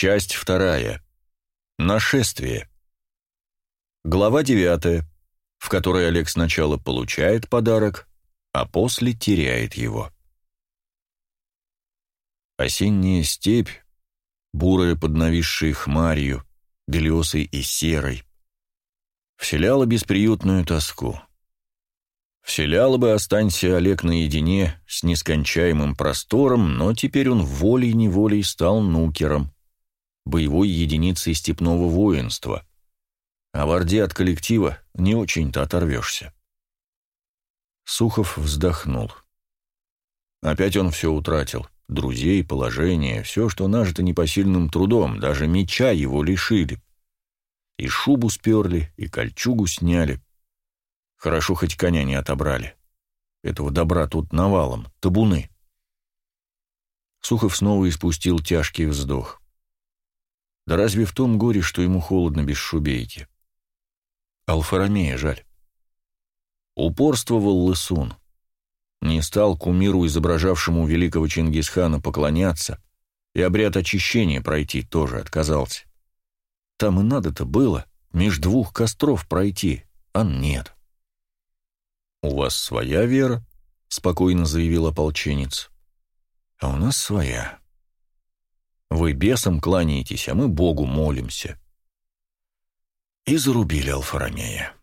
Часть вторая. Нашествие. Глава девятая, в которой Олег сначала получает подарок, а после теряет его. Осенняя степь, бурая под нависшей хмарью, белесой и серой, вселяла бесприютную тоску. Вселяла бы, останься Олег наедине с нескончаемым простором, но теперь он волей-неволей стал нукером, боевой единицей степного воинства. А в Орде от коллектива не очень-то оторвешься. Сухов вздохнул. Опять он все утратил. Друзей, положение, все, что нажито непосильным трудом, даже меча его лишили. И шубу сперли, и кольчугу сняли. Хорошо, хоть коня не отобрали. Этого добра тут навалом, табуны. Сухов снова испустил тяжкий вздох. Да разве в том горе, что ему холодно без шубейки? Алфаромея жаль. Упорствовал Лысун. Не стал кумиру, изображавшему великого Чингисхана, поклоняться, и обряд очищения пройти тоже отказался. Там и надо-то было, меж двух костров пройти, а нет. «У вас своя вера?» — спокойно заявил ополченец. «А у нас своя. Вы бесам кланяетесь, а мы Богу молимся». И зарубили Алфаромея.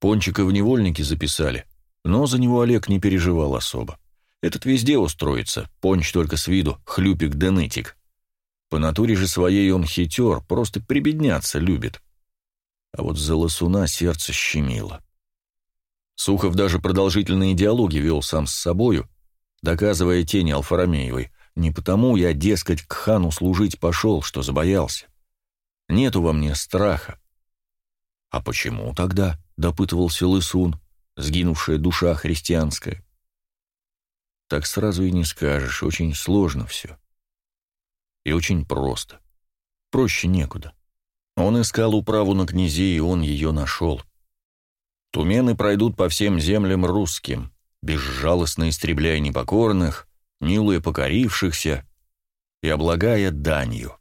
Пончика в невольники записали, но за него Олег не переживал особо. Этот везде устроится, Понч только с виду хлюпик да нытик. По натуре же своей он хитер, просто прибедняться любит. А вот за лосуна сердце щемило. Сухов даже продолжительные диалоги вел сам с собою, доказывая тени Алфаромеевой. Не потому я, дескать, к хану служить пошел, что забоялся. Нету во мне страха. А почему тогда, допытывался Лысун, сгинувшая душа христианская? Так сразу и не скажешь, очень сложно все. И очень просто. Проще некуда. Он искал управу на князей, и он ее нашел. Тумены пройдут по всем землям русским, безжалостно истребляя непокорных, милуя покорившихся и облагая данью.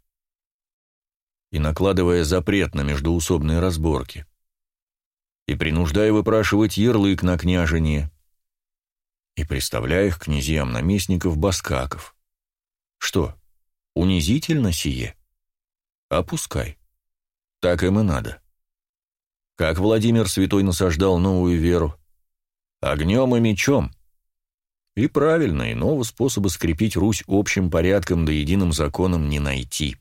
И накладывая запрет на междуусобные разборки. И принуждая выпрашивать ярлык на княжение. И представляя их князьям наместников баскаков. Что, унизительно сие? Опускай. Так им и надо. Как Владимир Святой насаждал новую веру? Огнем и мечом. И правильно, иного способа скрепить Русь общим порядком да единым законом не найти.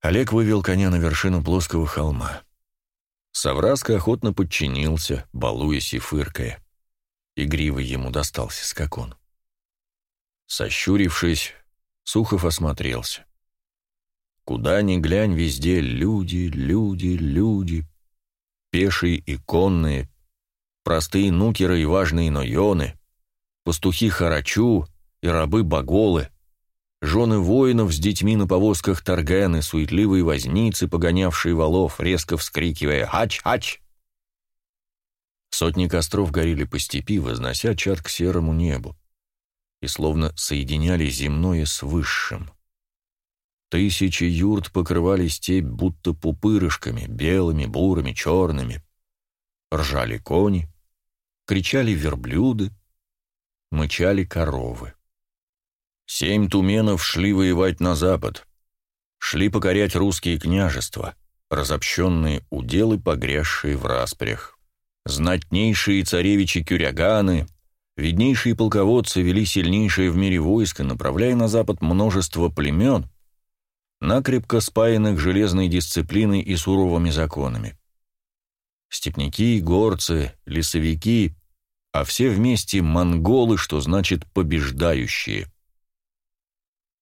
Олег вывел коня на вершину плоского холма. Савраска охотно подчинился, балуясь и фыркая. Игривый ему достался скакон. Сощурившись, Сухов осмотрелся. Куда ни глянь, везде люди, люди, люди. Пешие и конные, простые нукеры и важные нойоны, пастухи харачу и рабы-боголы, жены воинов с детьми на повозках торгены, суетливые возницы, погонявшие валов, резко вскрикивая «Хач-хач!». Сотни костров горели по степи, вознося чад к серому небу, и словно соединяли земное с высшим. Тысячи юрт покрывали степь будто пупырышками, белыми, бурыми, черными. Ржали кони, кричали верблюды, мычали коровы. Семь туменов шли воевать на запад, шли покорять русские княжества, разобщенные уделы, погрязшие в распрях. Знатнейшие царевичи-кюряганы, виднейшие полководцы вели сильнейшее в мире войско, направляя на запад множество племен — накрепко спаянных железной дисциплиной и суровыми законами. Степняки, горцы, лесовики, а все вместе монголы, что значит «побеждающие».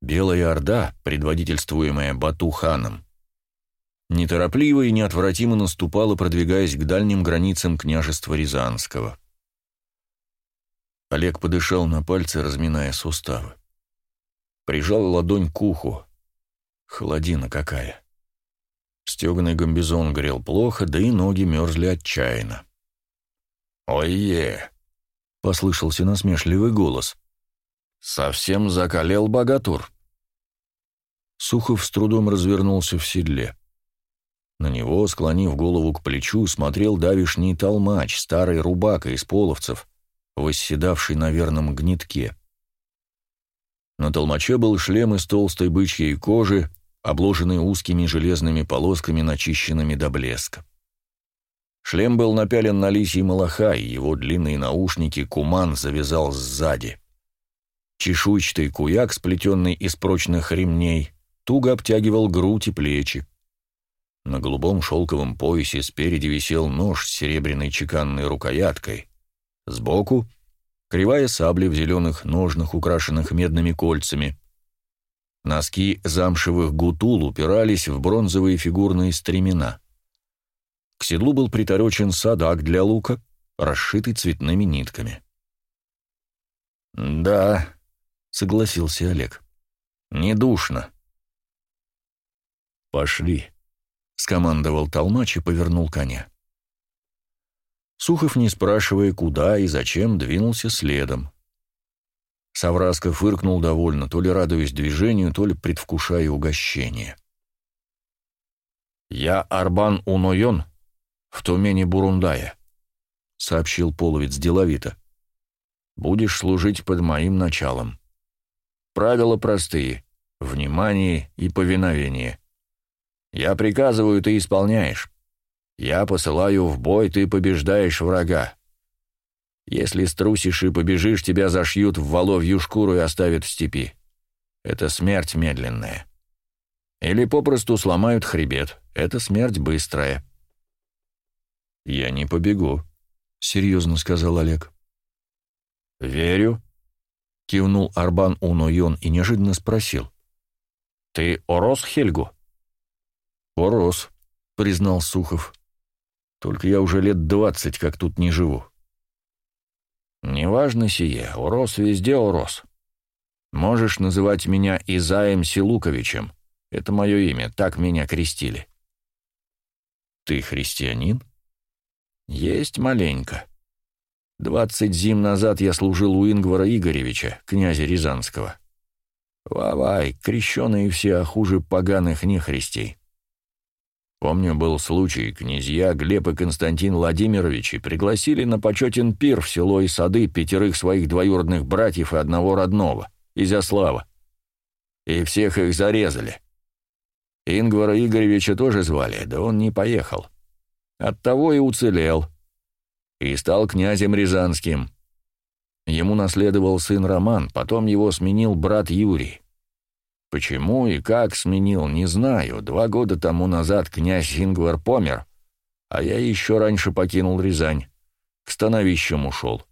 Белая Орда, предводительствуемая Бату-ханом, неторопливо и неотвратимо наступала, продвигаясь к дальним границам княжества Рязанского. Олег подышал на пальцы, разминая суставы. Прижал ладонь к уху, Холодина какая. Стеганый гамбизон грел плохо, да и ноги мерзли отчаянно. «Ой-е!» — послышался насмешливый голос. «Совсем закалел богатур. Сухов с трудом развернулся в седле. На него, склонив голову к плечу, смотрел давишний толмач, старый рубака из половцев, восседавший на верном гнетке. На толмаче был шлем из толстой бычьей кожи, обложенный узкими железными полосками, начищенными до блеска. Шлем был напялен на лисий малаха, и его длинные наушники куман завязал сзади. Чешуйчатый куяк, сплетенный из прочных ремней, туго обтягивал грудь и плечи. На голубом шелковом поясе спереди висел нож с серебряной чеканной рукояткой. Сбоку — кривая сабля в зеленых ножнах, украшенных медными кольцами. Носки замшевых гутул упирались в бронзовые фигурные стремена. К седлу был приторочен садак для лука, расшитый цветными нитками. «Да», — согласился Олег, — «не душно». «Пошли», — скомандовал толмач и повернул коня. Сухов, не спрашивая, куда и зачем, двинулся следом. Савраска фыркнул довольно, то ли радуясь движению, то ли предвкушая угощение. «Я Арбан Унойон, в Тумене Бурундая», — сообщил половец деловито. «Будешь служить под моим началом. Правила простые — внимание и повиновение. Я приказываю, ты исполняешь. Я посылаю в бой, ты побеждаешь врага. Если струсишь и побежишь, тебя зашьют в воловью шкуру и оставят в степи. Это смерть медленная. Или попросту сломают хребет. Это смерть быстрая. «Я не побегу», — серьезно сказал Олег. «Верю», — кивнул Арбан Унойон и неожиданно спросил. «Ты Орос Хельгу?» «Орос», — признал Сухов. «Только я уже лет двадцать как тут не живу». «Неважно сие, Орос везде Орос. Можешь называть меня Изаем Силуковичем. Это мое имя, так меня крестили». «Ты христианин?» «Есть маленько. Двадцать зим назад я служил у Ингвара Игоревича, князя Рязанского. Вавай, крещеные все, а хуже поганых нехристей. Помню, был случай, князья Глеб и Константин Владимировичи пригласили на почетен пир в село и сады пятерых своих двоюродных братьев и одного родного, Изяслава. И всех их зарезали. Ингвара Игоревича тоже звали, да он не поехал. Оттого и уцелел. И стал князем Рязанским. Ему наследовал сын Роман, потом его сменил брат Юрий. Почему и как сменил, не знаю. Два года тому назад князь Ингвар помер, а я еще раньше покинул Рязань. К становищам ушел.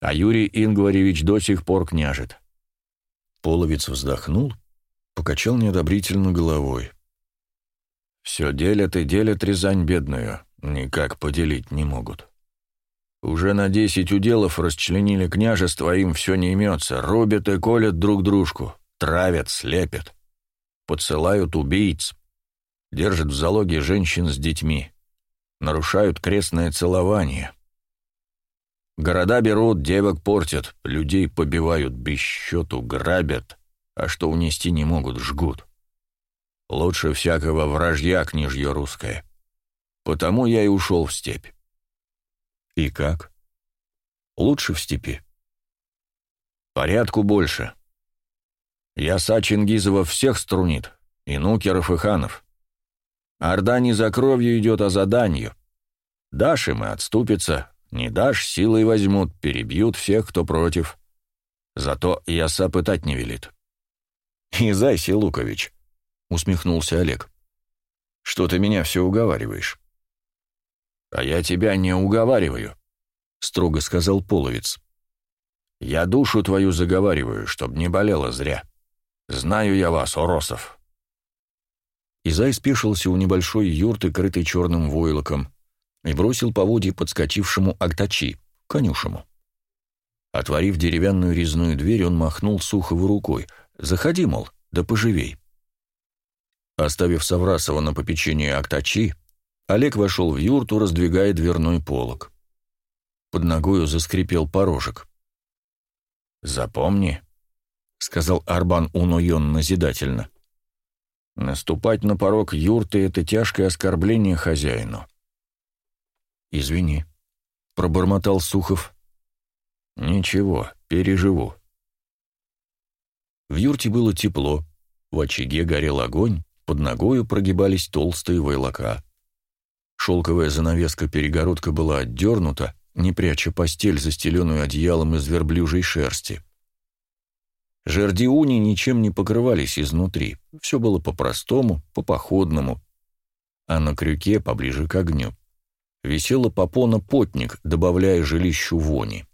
А Юрий Ингваревич до сих пор княжит. Половец вздохнул, покачал неодобрительно головой. Все делят и делят Рязань бедную, никак поделить не могут. Уже на десять уделов расчленили княжество, им все не имется, рубят и колят друг дружку травят, слепят, подсылают убийц, держат в залоге женщин с детьми, нарушают крестное целование. Города берут, девок портят, людей побивают без счету, грабят, а что унести не могут, жгут. Лучше всякого вражья княжье русское. Потому я и ушел в степь. И как? Лучше в степи. Порядку больше. Яса Чингизова всех струнит, и нукеров, и ханов. Орда не за кровью идет, а за данью. Дашь им и отступится, не дашь, силой возьмут, перебьют всех, кто против. Зато Яса пытать не велит. «Изайси, Лукович», — усмехнулся Олег. «Что ты меня все уговариваешь?» «А я тебя не уговариваю», — строго сказал Половец. «Я душу твою заговариваю, чтоб не болела зря». Знаю я вас, Оросов. Изай спешился у небольшой юрты, крытой черным войлоком, и бросил поводье подскочившему Актачи, конюшему. Отворив деревянную резную дверь, он махнул Сухову рукой. «Заходи, мол, да поживей». Оставив Саврасова на попечение Актачи, Олег вошел в юрту, раздвигая дверной полог. Под ногою заскрипел порожек. «Запомни, — сказал Арбан Унойон назидательно. Наступать на порог юрты — это тяжкое оскорбление хозяину. «Извини», — пробормотал Сухов. «Ничего, переживу». В юрте было тепло, в очаге горел огонь, под ногою прогибались толстые войлока. Шелковая занавеска-перегородка была отдернута, не пряча постель, застеленную одеялом из верблюжьей шерсти. Жердиуни ничем не покрывались изнутри, все было по-простому, по-походному, а на крюке, поближе к огню, висела попона-потник, добавляя жилищу вони.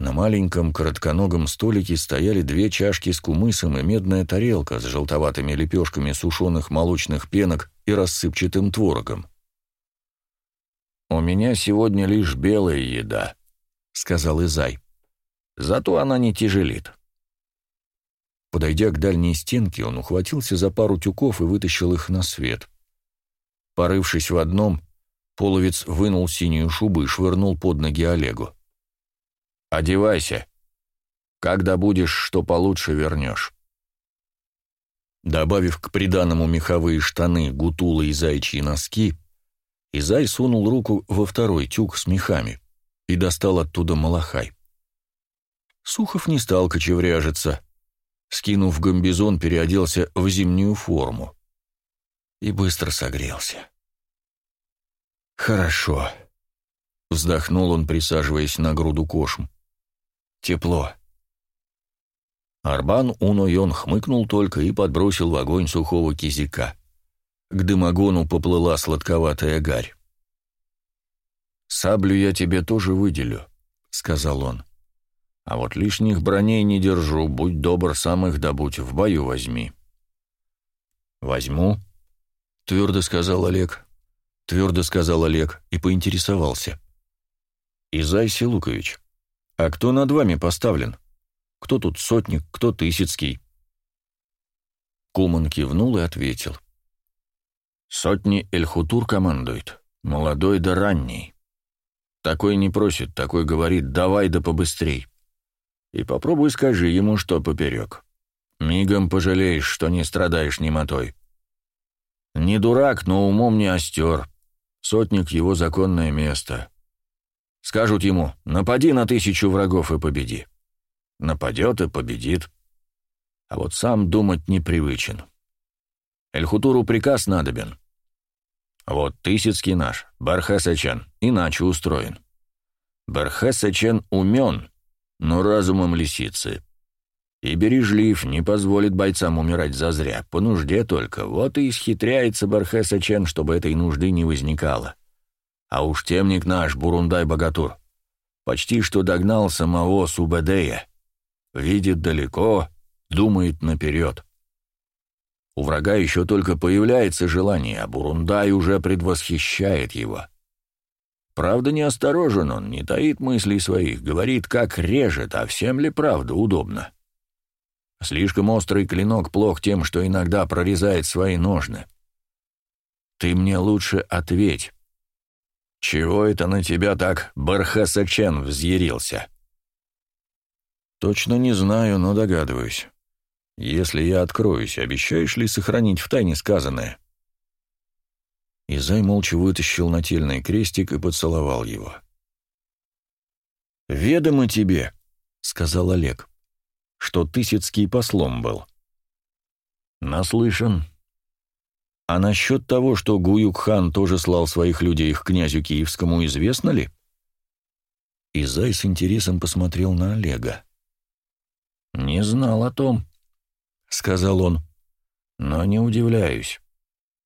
На маленьком коротконогом столике стояли две чашки с кумысом и медная тарелка с желтоватыми лепешками сушеных молочных пенок и рассыпчатым творогом. «У меня сегодня лишь белая еда», — сказал Изай. «Зато она не тяжелит». Подойдя к дальней стенке, он ухватился за пару тюков и вытащил их на свет. Порывшись в одном, половец вынул синюю шубу и швырнул под ноги Олегу. Одевайся. Когда будешь, что получше вернешь. Добавив к приданному меховые штаны, гутулы и зайчьи носки, Изай сунул руку во второй тюк с мехами и достал оттуда малахай. Сухов не стал кочевряжиться. Скинув гамбизон, переоделся в зимнюю форму. И быстро согрелся. «Хорошо», — вздохнул он, присаживаясь на груду кошм. Тепло. Арбан Унойон хмыкнул только и подбросил в огонь сухого кизика. К дымогону поплыла сладковатая гарь. «Саблю я тебе тоже выделю», — сказал он. «А вот лишних броней не держу, будь добр, сам их добудь, в бою возьми». «Возьму», — твердо сказал Олег. Твердо сказал Олег и поинтересовался. «Изай Силукович, «А кто над вами поставлен? Кто тут сотник, кто Тысяцкий?» Куман кивнул и ответил. «Сотни Эльхутур командует, молодой да ранний. Такой не просит, такой говорит, давай да побыстрей. И попробуй скажи ему, что поперек. Мигом пожалеешь, что не страдаешь немотой. Не дурак, но умом не остер. Сотник — его законное место. Скажут ему «напади на тысячу врагов и победи». Нападет и победит. А вот сам думать непривычен. Эльхутуру приказ надобен. Вот Тысяцкий наш, Бархесачен, иначе устроен. Бархесачен умен, но разумом лисицы. И бережлив, не позволит бойцам умирать зазря, по нужде только. Вот и исхитряется Бархесачен, чтобы этой нужды не возникало. А уж темник наш, Бурундай-богатур, почти что догнал самого Субэдея. Видит далеко, думает наперед. У врага еще только появляется желание, а Бурундай уже предвосхищает его. Правда, не осторожен он, не таит мыслей своих, говорит, как режет, а всем ли правда удобно. Слишком острый клинок плох тем, что иногда прорезает свои ножны. Ты мне лучше ответь, «Чего это на тебя так Бархаса-Чен взъярился?» «Точно не знаю, но догадываюсь. Если я откроюсь, обещаешь ли сохранить в тайне сказанное?» Изай молча вытащил нательный крестик и поцеловал его. «Ведомо тебе», — сказал Олег, — «что Тысяцкий послом был». «Наслышан», а насчет того, что Гуюк-хан тоже слал своих людей к князю Киевскому, известно ли? Изай с интересом посмотрел на Олега. «Не знал о том», — сказал он. «Но не удивляюсь.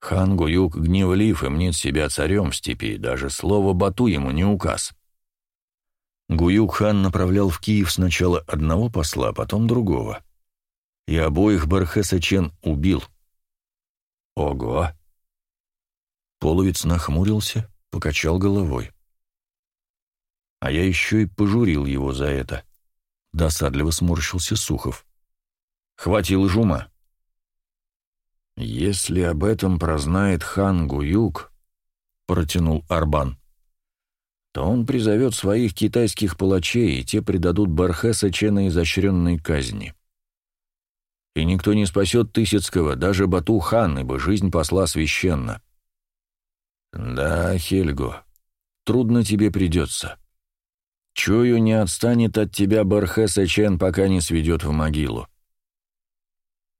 Хан Гуюк гневлив и мнит себя царем в степи, даже слово «бату» ему не указ». Гуюк-хан направлял в Киев сначала одного посла, а потом другого. И обоих Бархеса Чен убил. Ого! Половец нахмурился, покачал головой. А я еще и пожурил его за это. Досадливо сморщился Сухов. Хватило жума. «Если об этом прознает хан Гуюк», — протянул Арбан, — то он призовет своих китайских палачей, и те предадут Бархеса Чена изощренной казни. И никто не спасет Тысяцкого, даже Бату-хан, ибо жизнь посла священна. Да, Хельго, трудно тебе придется. Чую, не отстанет от тебя Бархеса Чен, пока не сведет в могилу.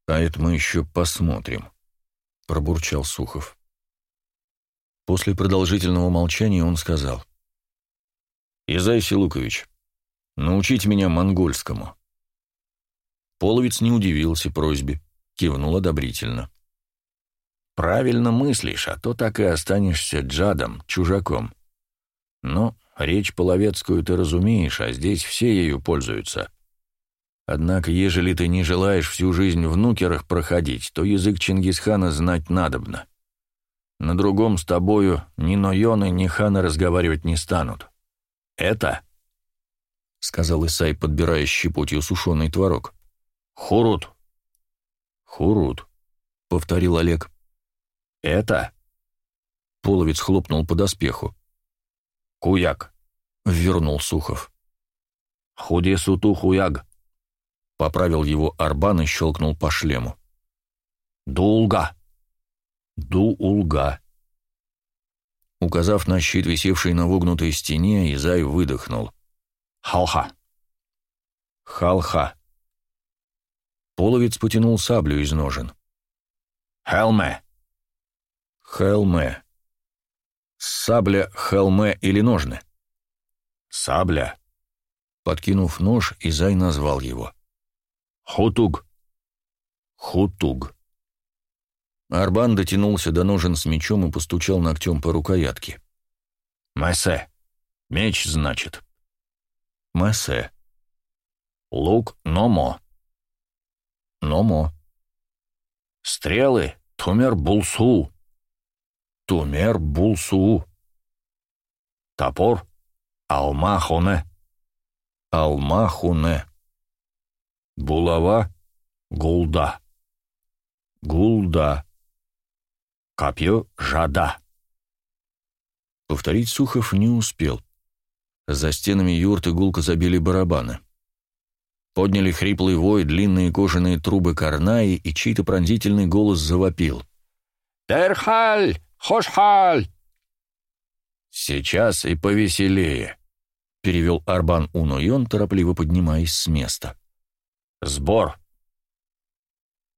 А это мы еще посмотрим, пробурчал Сухов. После продолжительного молчания он сказал. «Изай Силукович, научите меня монгольскому». Половец не удивился просьбе, кивнул одобрительно. «Правильно мыслишь, а то так и останешься джадом, чужаком. Но речь половецкую ты разумеешь, а здесь все ею пользуются. Однако, ежели ты не желаешь всю жизнь в нукерах проходить, то язык Чингисхана знать надобно. На другом с тобою ни Нойоны, ни Ханы разговаривать не станут. Это, — сказал Исай, подбирая щепотью сушеный творог, Хурут. Хурут, повторил Олег. Это? Половец хлопнул по доспеху. Куяк, вернул Сухов. Худе суту хуяг. Поправил его Арбан и щелкнул по шлему. Дулга. Ду-улга. Указав на щит, висевший на вогнутой стене, Изай выдохнул. Халха. Халха. Половец потянул саблю из ножен. «Хелме!» «Хелме!» «Сабля, хелме или ножны?» «Сабля!» Подкинув нож, Изай назвал его. «Хутуг!» «Хутуг!» Арбан дотянулся до ножен с мечом и постучал ногтем по рукоятке. «Массе! Меч, значит!» «Массе!» «Лук Номо!» Номо. Стрелы Тумер Булсу. Тумер Булсу. Топор Алмахуне. Алмахуне. Булава Гулда. Гулда. Копье Жада. Повторить Сухов не успел. За стенами юрты гулко забили барабаны. Подняли хриплый вой, длинные кожаные трубы карнаи, и чей-то пронзительный голос завопил. «Терхаль! Хошхаль!» «Сейчас и повеселее», — перевел Арбан Унойон, торопливо поднимаясь с места. «Сбор!»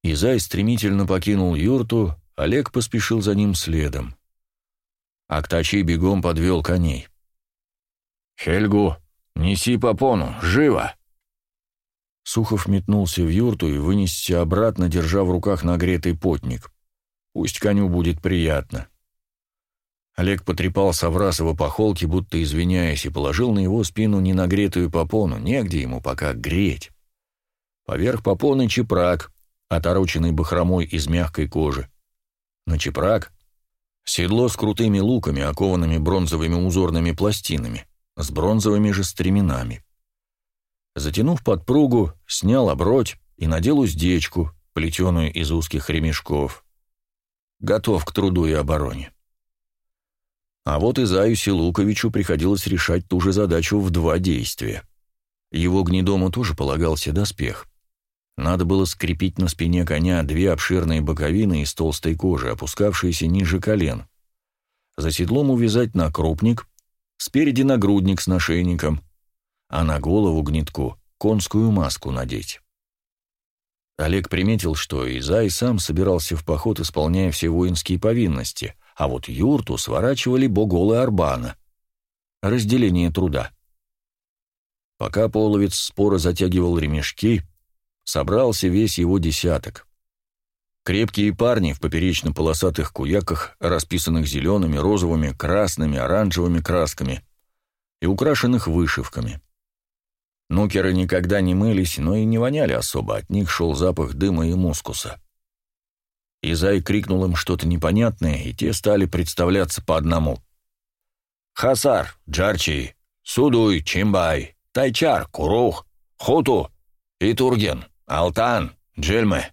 Изай стремительно покинул юрту, Олег поспешил за ним следом. Актачи бегом подвел коней. «Хельгу, неси попону, живо!» Сухов метнулся в юрту и вынесся обратно, держа в руках нагретый потник. Пусть коню будет приятно. Олег потрепал Саврасова по холке, будто извиняясь, и положил на его спину ненагретую попону, негде ему пока греть. Поверх попоны чепрак, отороченный бахромой из мягкой кожи. На чепрак — седло с крутыми луками, окованными бронзовыми узорными пластинами, с бронзовыми же стременами. Затянув подпругу, снял оброть и надел уздечку, плетеную из узких ремешков. Готов к труду и обороне. А вот и Заюсе Луковичу приходилось решать ту же задачу в два действия. Его гнедому тоже полагался доспех. Надо было скрепить на спине коня две обширные боковины из толстой кожи, опускавшиеся ниже колен. За седлом увязать накрупник, спереди нагрудник с нашейником — а на голову гнетку конскую маску надеть. Олег приметил, что Изай сам собирался в поход, исполняя все воинские повинности, а вот юрту сворачивали боголы Арбана. Разделение труда. Пока половец споро затягивал ремешки, собрался весь его десяток. Крепкие парни в поперечно-полосатых куяках, расписанных зелеными, розовыми, красными, оранжевыми красками и украшенных вышивками. Нукеры никогда не мылись, но и не воняли особо, от них шел запах дыма и мускуса. Изай крикнул им что-то непонятное, и те стали представляться по одному. «Хасар, Джарчи, Судуй, Чимбай, Тайчар, Курух, Хуту, Итурген, Алтан, Джельме».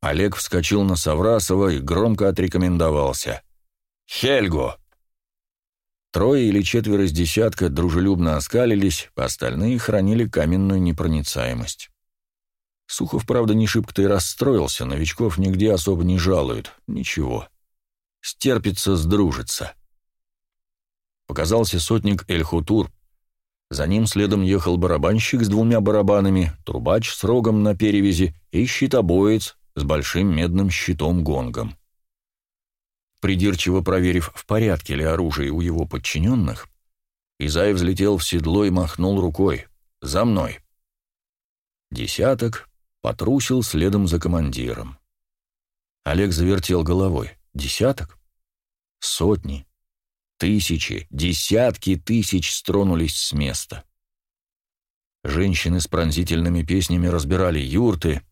Олег вскочил на Саврасова и громко отрекомендовался. «Хельгу!» Трое или четверо из десятка дружелюбно оскалились, остальные хранили каменную непроницаемость. Сухов, правда, не шибко-то и расстроился, новичков нигде особо не жалуют. Ничего. Стерпится, сдружится. Показался сотник Эль-Хутур. За ним следом ехал барабанщик с двумя барабанами, трубач с рогом на перевязи и щитобоец с большим медным щитом-гонгом. Придирчиво проверив, в порядке ли оружие у его подчиненных, Изай взлетел в седло и махнул рукой. «За мной!» Десяток потрусил следом за командиром. Олег завертел головой. «Десяток? Сотни, тысячи, десятки тысяч стронулись с места. Женщины с пронзительными песнями разбирали юрты,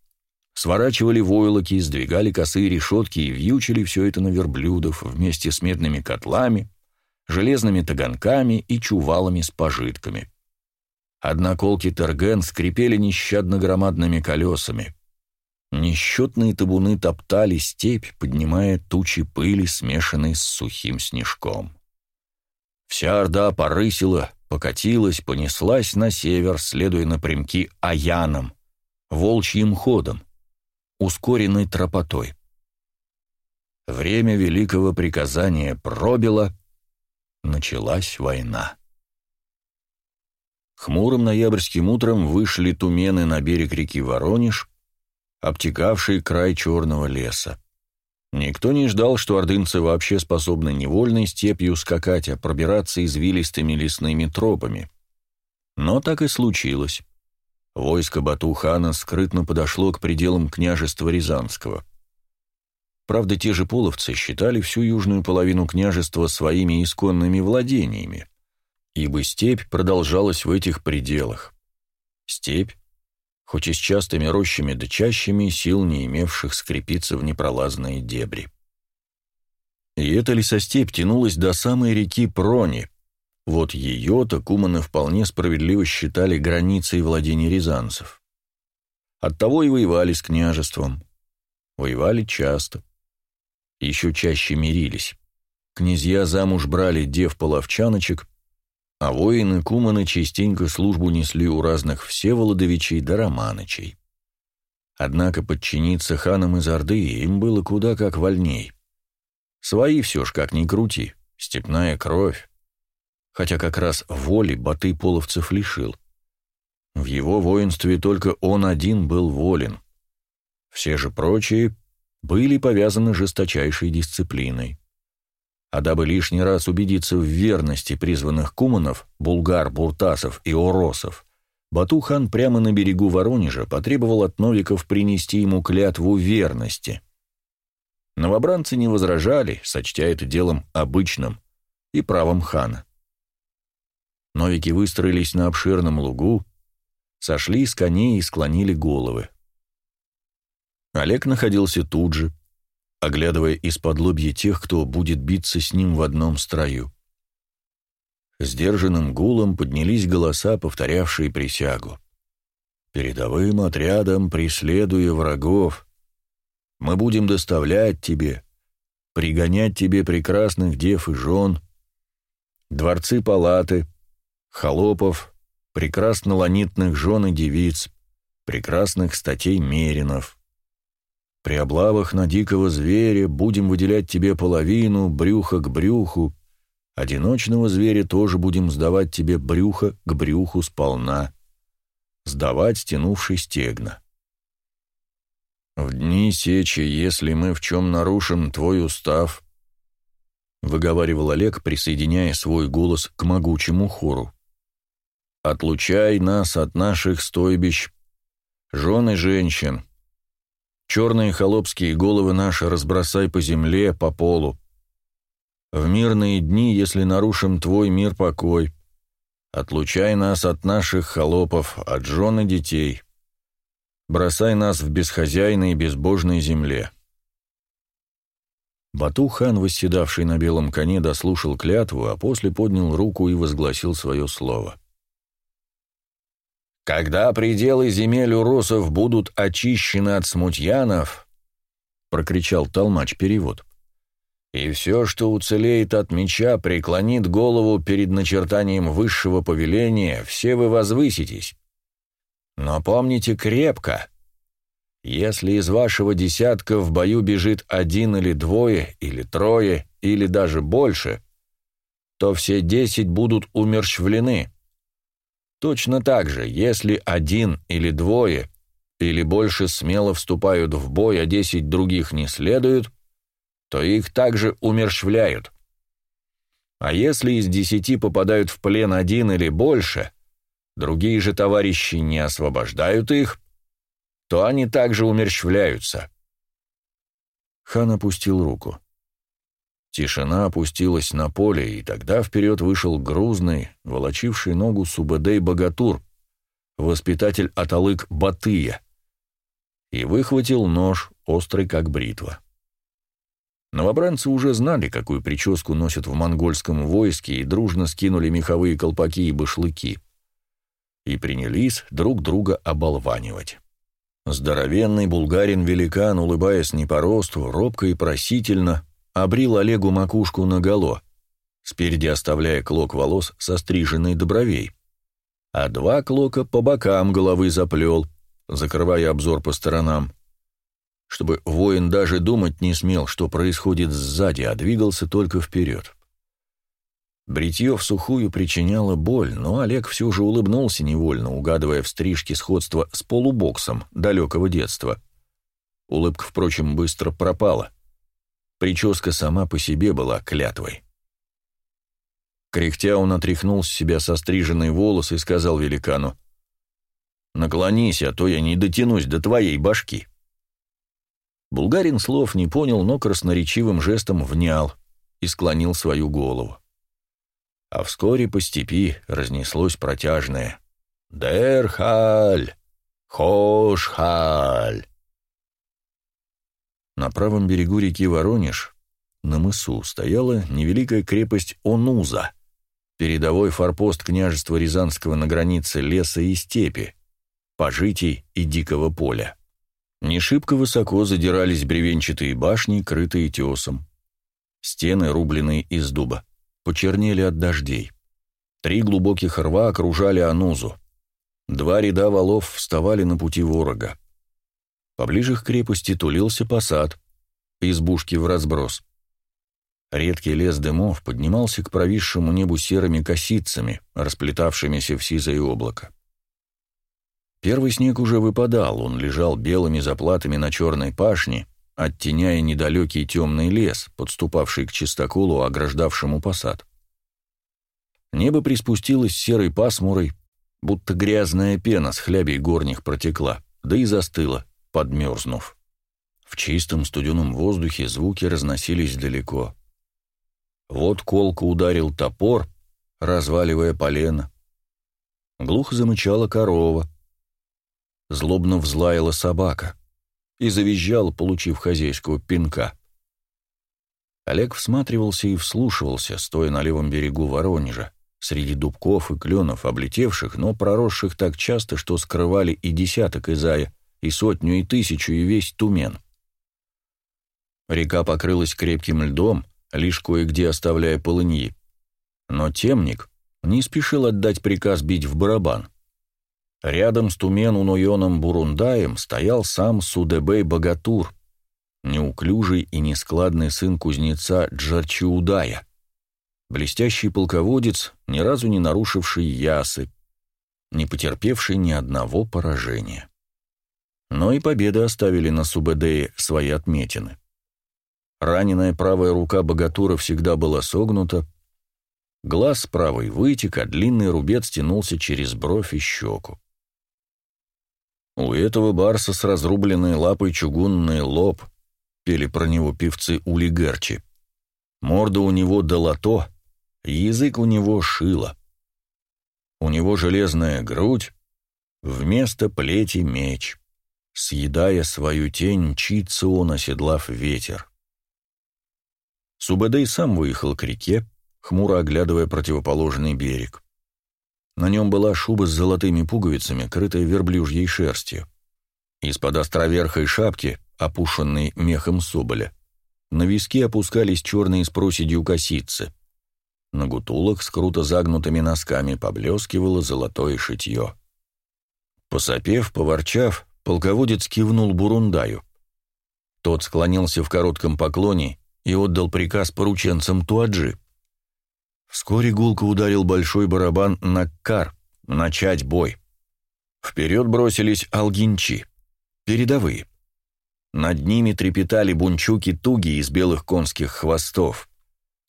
сворачивали войлоки, сдвигали косые решетки и вьючили все это на верблюдов вместе с медными котлами, железными таганками и чувалами с пожитками. Одноколки Терген скрипели нещадно громадными колесами. Несчетные табуны топтали степь, поднимая тучи пыли, смешанной с сухим снежком. Вся орда порысила, покатилась, понеслась на север, следуя напрямки Аянам, волчьим ходом, ускоренной тропотой. Время великого приказания пробило, началась война. Хмурым ноябрьским утром вышли тумены на берег реки Воронеж, обтекавший край черного леса. Никто не ждал, что ордынцы вообще способны невольной степью скакать, а пробираться извилистыми лесными тропами. Но так и случилось. Войско Бату-хана скрытно подошло к пределам княжества Рязанского. Правда, те же половцы считали всю южную половину княжества своими исконными владениями, ибо степь продолжалась в этих пределах. Степь, хоть и с частыми рощами да чащами, сил не имевших скрепиться в непролазные дебри. И эта лесостепь тянулась до самой реки Прони. Вот ее-то куманы вполне справедливо считали границей владений рязанцев. Оттого и воевали с княжеством. Воевали часто. Еще чаще мирились. Князья замуж брали дев-половчаночек, а воины-куманы частенько службу несли у разных Всеволодовичей да Романычей. Однако подчиниться ханам из Орды им было куда как вольней. Свои все ж как ни крути, степная кровь. Хотя как раз воли Баты половцев лишил. В его воинстве только он один был волен. Все же прочие были повязаны жесточайшей дисциплиной. А дабы лишний раз убедиться в верности призванных куманов, булгар, буртасов и оросов, Батухан прямо на берегу Воронежа потребовал от новиков принести ему клятву верности. Новобранцы не возражали, сочтя это делом обычным и правом хана. Новики выстроились на обширном лугу, сошли с коней и склонили головы. Олег находился тут же, оглядывая из-под лобья тех, кто будет биться с ним в одном строю. Сдержанным гулом поднялись голоса, повторявшие присягу. «Передовым отрядом, преследуя врагов, мы будем доставлять тебе, пригонять тебе прекрасных дев и жен, дворцы-палаты, холопов, прекрасно ланитных жен и девиц, прекрасных статей меринов, при облавах на дикого зверя будем выделять тебе половину, брюха к брюху. Одиночного зверя тоже будем сдавать тебе брюхо к брюху сполна. Сдавать, стянувший стегна. В дни сечи, если мы в чем нарушим твой устав, выговаривал Олег, присоединяя свой голос к могучему хору. Отлучай нас от наших стойбищ, жен и женщин, Черные холопские головы наши разбросай по земле, по полу. В мирные дни, если нарушим твой мир покой, отлучай нас от наших холопов, от жен и детей. Бросай нас в бесхозяйной и безбожной земле. Бату-хан, восседавший на белом коне, дослушал клятву, а после поднял руку и возгласил свое слово — когда пределы земель урусов будут очищены от смутьянов, прокричал толмач перевод. И все, что уцелеет от меча, преклонит голову перед начертанием высшего повеления, все вы возвыситесь. Но помните крепко, Если из вашего десятка в бою бежит один или двое, или трое, или даже больше, то все десять будут умерщвлены. Точно так же, если один или двое, или больше смело вступают в бой, а десять других не следуют, то их также умерщвляют. А если из десяти попадают в плен один или больше, другие же товарищи не освобождают их, то они также умерщвляются. Хан опустил руку. Тишина опустилась на поле, и тогда вперед вышел грузный, волочивший ногу Субэдэй Богатур, воспитатель Аталык Батыя, и выхватил нож, острый как бритва. Новобранцы уже знали, какую прическу носят в монгольском войске, и дружно скинули меховые колпаки и башлыки. И принялись друг друга оболванивать. Здоровенный булгарин-великан, улыбаясь не по росту, робко и просительно, обрил Олегу макушку наголо, спереди оставляя клок волос со стриженной до бровей, а два клока по бокам головы заплел, закрывая обзор по сторонам, чтобы воин даже думать не смел, что происходит сзади, а двигался только вперед. Бритье в сухую причиняло боль, но Олег все же улыбнулся невольно, угадывая в стрижке сходство с полубоксом далекого детства. Улыбка, впрочем, быстро пропала. Прическа сама по себе была клятвой. Кряхтя он отряхнул с себя состриженные волосы и сказал великану, «Наклонись, а то я не дотянусь до твоей башки». Булгарин слов не понял, но красноречивым жестом внял и склонил свою голову а вскоре по степи разнеслось протяжное «Дерхаль! Хошхаль!». На правом берегу реки Воронеж, на мысу, стояла невеликая крепость Онуза, передовой форпост княжества Рязанского на границе леса и степи, пожитий и дикого поля. Не шибко высоко задирались бревенчатые башни, крытые тесом. Стены, рубленные из дуба почернели от дождей. Три глубоких рва окружали Анузу. Два ряда валов вставали на пути ворога. Поближе к крепости тулился посад, избушки в разброс. Редкий лес дымов поднимался к провисшему небу серыми косицами, расплетавшимися в сизое облако. Первый снег уже выпадал, он лежал белыми заплатами на черной пашне, оттеняя недалекий темный лес, подступавший к чистоколу, ограждавшему посад. Небо приспустилось серой пасмурой, будто грязная пена с хлябей горних протекла, да и застыла, подмерзнув. В чистом студеном воздухе звуки разносились далеко. Вот колко ударил топор, разваливая полено. Глухо замычала корова. Злобно взлаяла собака и завизжал, получив хозяйского пинка. Олег всматривался и вслушивался, стоя на левом берегу Воронежа, среди дубков и кленов, облетевших, но проросших так часто, что скрывали и десяток изая, и сотню, и тысячу, и весь тумен. Река покрылась крепким льдом, лишь кое-где оставляя полыньи. Но темник не спешил отдать приказ бить в барабан. Рядом с Тумену-Нойоном Бурундаем стоял сам Судебей Богатур, неуклюжий и нескладный сын кузнеца Джарчиудая, блестящий полководец, ни разу не нарушивший ясы, не потерпевший ни одного поражения. Но и победы оставили на Субэдее свои отметины. Раненая правая рука Богатура всегда была согнута, глаз правой вытек, а длинный рубец тянулся через бровь и щеку. У этого барса с разрубленной лапой чугунный лоб, пели про него певцы Улигарчи. Морда у него долото, язык у него шило. У него железная грудь, вместо плети меч. Съедая свою тень, мчится он, оседлав ветер. Субэдэй сам выехал к реке, хмуро оглядывая противоположный берег. На нем была шуба с золотыми пуговицами, крытая верблюжьей шерстью. Из-под островерхой шапки, опушенной мехом соболя, на виски опускались черные с проседью косицы. На гутулах с круто загнутыми носками поблескивало золотое шитье. Посопев, поворчав, Полководец кивнул Бурундаю. Тот склонился в коротком поклоне и отдал приказ порученцам Туаджи. Вскоре гулко ударил большой барабан на кар, начать бой. Вперед бросились алгинчи, передовые. Над ними трепетали бунчуки-туги из белых конских хвостов.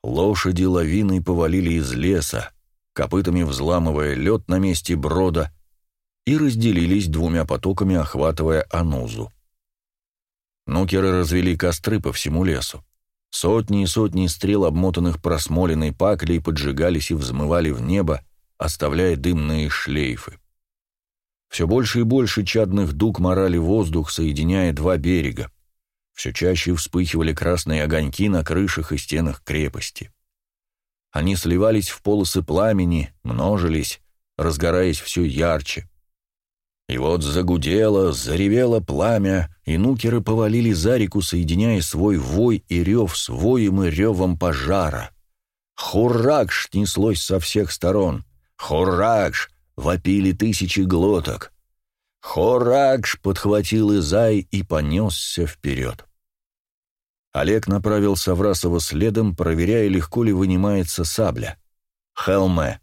Лошади лавиной повалили из леса, копытами взламывая лед на месте брода, и разделились двумя потоками, охватывая Анузу. Нукеры развели костры по всему лесу. Сотни и сотни стрел, обмотанных просмоленной паклей, поджигались и взмывали в небо, оставляя дымные шлейфы. Все больше и больше чадных дуг морали воздух, соединяя два берега. Все чаще вспыхивали красные огоньки на крышах и стенах крепости. Они сливались в полосы пламени, множились, разгораясь все ярче. И вот загудело, заревело пламя, и нукеры повалили за реку, соединяя свой вой и рев с воем и ревом пожара. Хуракш неслось со всех сторон. Хуракш! Вопили тысячи глоток. Хоракш подхватил Изай и понесся вперед. Олег направил Саврасова следом, проверяя, легко ли вынимается сабля. Хелме.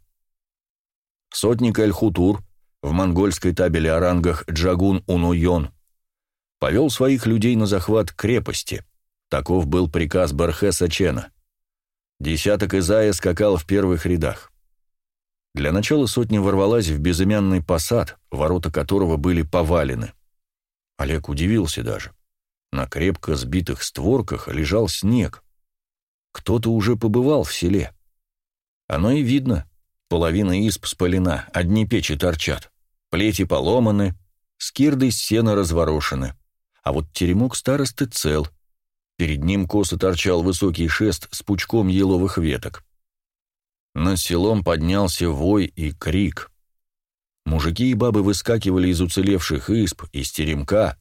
Сотник Эль-Хутур, в монгольской табеле о рангах Джагун Унуйон, повел своих людей на захват крепости. Таков был приказ Бархеса Чена. Десяток Изая скакал в первых рядах. Для начала сотня ворвалась в безымянный посад, ворота которого были повалены. Олег удивился даже. На крепко сбитых створках лежал снег. Кто-то уже побывал в селе. Оно и видно. Половина исп спалена, одни печи торчат плети поломаны, скирды с сена разворошены, а вот теремок старосты цел. Перед ним косо торчал высокий шест с пучком еловых веток. Над селом поднялся вой и крик. Мужики и бабы выскакивали из уцелевших исп, из теремка,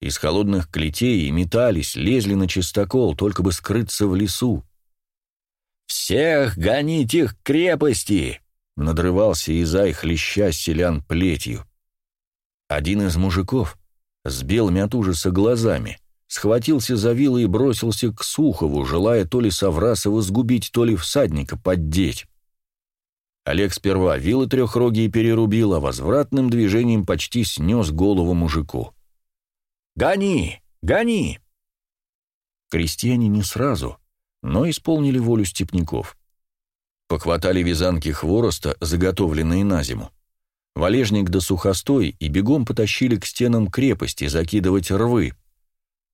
из холодных клетей и метались, лезли на чистокол, только бы скрыться в лесу. «Всех гонить их к крепости!» Надрывался Изай, хлеща селян плетью. Один из мужиков с белыми от ужаса глазами схватился за вилы и бросился к Сухову, желая то ли Саврасова сгубить, то ли всадника поддеть. Олег сперва вилы трехрогие перерубил, а возвратным движением почти снес голову мужику. «Гони! Гони!» Крестьяне не сразу, но исполнили волю степняков. Похватали вязанки хвороста, заготовленные на зиму. Валежник да сухостой и бегом потащили к стенам крепости закидывать рвы.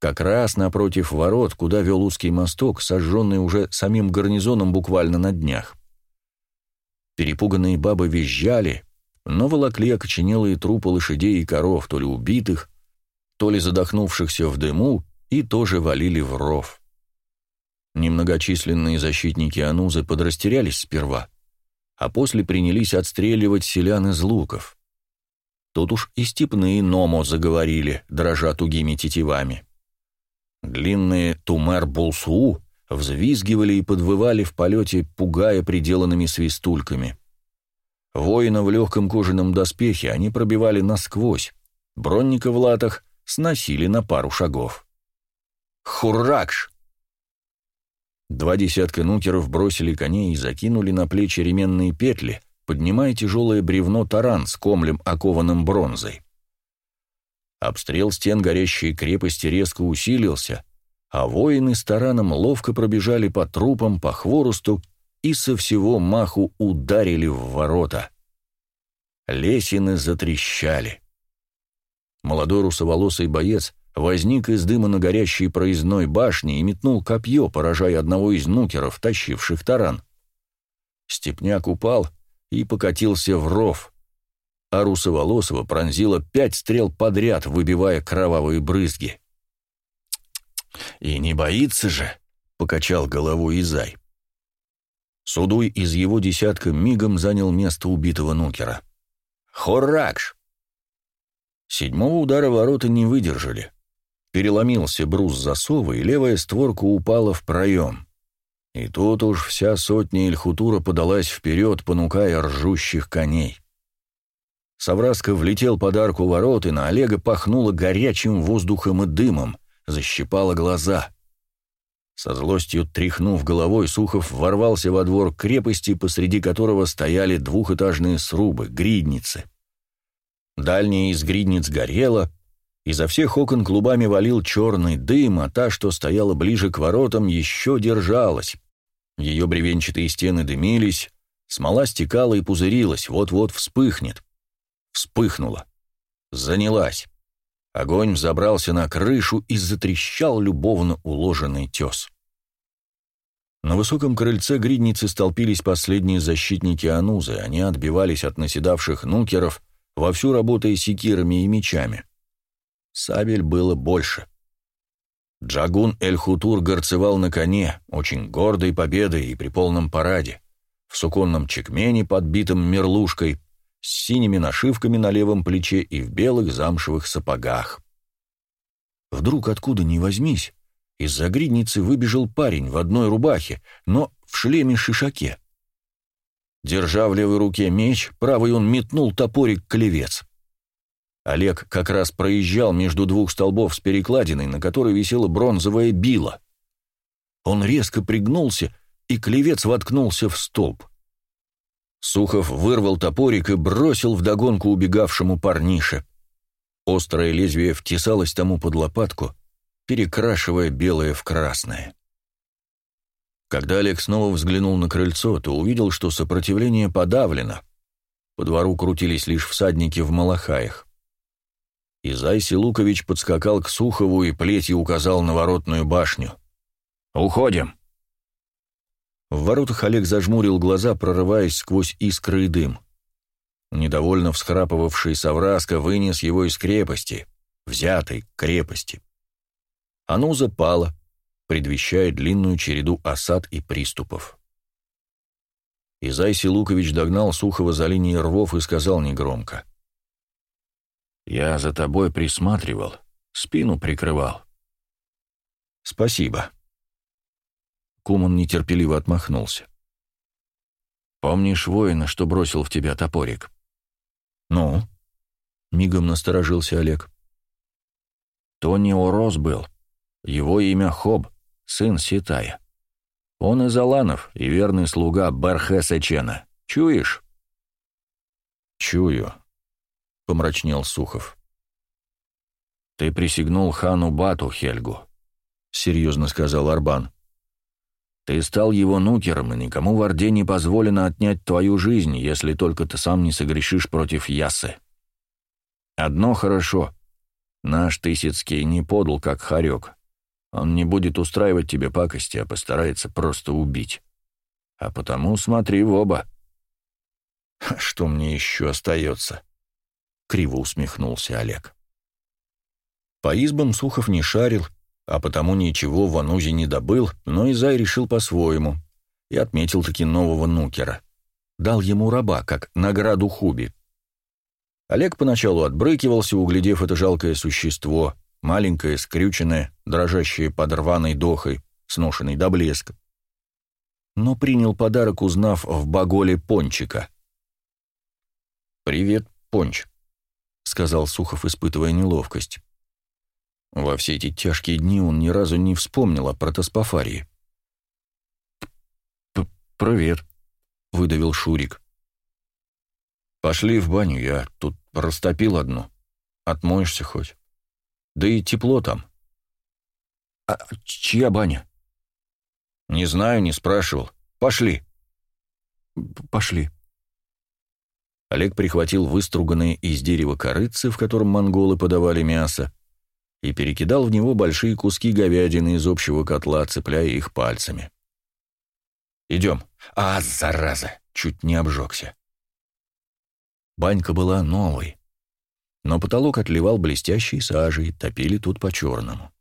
Как раз напротив ворот, куда вел узкий мосток, сожженный уже самим гарнизоном буквально на днях. Перепуганные бабы визжали, но волокли окоченелые трупы лошадей и коров, то ли убитых, то ли задохнувшихся в дыму, и тоже валили в ров. Немногочисленные защитники Анузы подрастерялись сперва, а после принялись отстреливать селян из луков. Тут уж и степные Номо заговорили, дрожа тугими тетивами. Длинные тумар-булсу взвизгивали и подвывали в полете, пугая приделанными свистульками. Воина в легком кожаном доспехе они пробивали насквозь, бронника в латах сносили на пару шагов. «Хурракш!» Два десятка нукеров бросили коней и закинули на плечи ременные петли, поднимая тяжелое бревно таран с комлем, окованным бронзой. Обстрел стен горящей крепости резко усилился, а воины с тараном ловко пробежали по трупам, по хворосту и со всего маху ударили в ворота. Лесины затрещали. Молодой русоволосый боец возник из дыма на горящей проездной башне и метнул копье, поражая одного из нукеров, тащивших таран. Степняк упал и покатился в ров, а Русоволосого пронзило пять стрел подряд, выбивая кровавые брызги. «И не боится же!» — покачал головой Изай. Судуй из его десятка мигом занял место убитого нукера. «Хорракш!» Седьмого удара ворота не выдержали. Переломился брус засова, и левая створка упала в проем. И тут уж вся сотня Эльхутура подалась вперед, понукая ржущих коней. Савраска влетел под арку ворот, и на Олега пахнуло горячим воздухом и дымом, защипало глаза. Со злостью тряхнув головой, Сухов ворвался во двор крепости, посреди которого стояли двухэтажные срубы, гридницы. Дальняя из гридниц горела, изо всех окон клубами валил черный дым, а та, что стояла ближе к воротам, еще держалась. Ее бревенчатые стены дымились, смола стекала и пузырилась, вот-вот вспыхнет. Вспыхнула. Занялась. Огонь взобрался на крышу и затрещал любовно уложенный тес. На высоком крыльце гридницы столпились последние защитники Анузы, они отбивались от наседавших нукеров, вовсю работая секирами и мечами. Сабель было больше. Джагун Эль-Хутур горцевал на коне, очень гордой победой и при полном параде, в суконном чекмене, подбитом мерлушкой, с синими нашивками на левом плече и в белых замшевых сапогах. Вдруг откуда ни возьмись, из-за гридницы выбежал парень в одной рубахе, но в шлеме-шишаке. Держа в левой руке меч, правый он метнул топорик клевец. Олег как раз проезжал между двух столбов с перекладиной, на которой висела бронзовая била. Он резко пригнулся, и клевец воткнулся в столб. Сухов вырвал топорик и бросил вдогонку убегавшему парнише. Острое лезвие втесалось тому под лопатку, перекрашивая белое в красное. Когда Олег снова взглянул на крыльцо, то увидел, что сопротивление подавлено. По двору крутились лишь всадники в малахаях. Изайси Лукович подскакал к Сухову и плетью указал на воротную башню. «Уходим!» В воротах Олег зажмурил глаза, прорываясь сквозь искры и дым. Недовольно всхрапывавший Савраска вынес его из крепости, взятой крепости. Ануза пала, предвещая длинную череду осад и приступов. Изайси Лукович догнал Сухова за линией рвов и сказал негромко. «Я за тобой присматривал, спину прикрывал». «Спасибо», Куман нетерпеливо отмахнулся. «Помнишь воина, что бросил в тебя топорик?» «Ну?» — мигом насторожился Олег. «Тони Орос был. Его имя Хоб, сын Ситая. Он из Аланов и верный слуга Бархеса Чена. Чуешь?» «Чую», — помрачнел Сухов. «Ты присягнул хану Бату Хельгу», — серьезно сказал Арбан. Ты стал его нукером, и никому в Орде не позволено отнять твою жизнь, если только ты сам не согрешишь против Ясы. Одно хорошо. Наш Тысяцкий не подал, как хорек. Он не будет устраивать тебе пакости, а постарается просто убить. А потому смотри в оба. Что мне еще остается? Криво усмехнулся Олег. По избам Сухов не шарил, а потому ничего в Анузе не добыл, но Изай решил по-своему и отметил таки нового нукера. Дал ему раба, как награду Хуби. Олег поначалу отбрыкивался, углядев это жалкое существо, маленькое, скрюченное, дрожащее под рваной дохой, сношенной до блеска. Но принял подарок, узнав в Баголе Пончика. «Привет, Понч», — сказал Сухов, испытывая неловкость. Во все эти тяжкие дни он ни разу не вспомнил о протоспофарии. «Привет», — выдавил Шурик. «Пошли в баню, я тут растопил одну. Отмоешься хоть. Да и тепло там». «А чья баня?» «Не знаю, не спрашивал. Пошли». «Пошли». Олег прихватил выструганные из дерева корыцы, в котором монголы подавали мясо, и перекидал в него большие куски говядины из общего котла, цепляя их пальцами. «Идем». «А, зараза!» — чуть не обжегся. Банька была новой, но потолок отливал блестящей сажей, топили тут по-черному.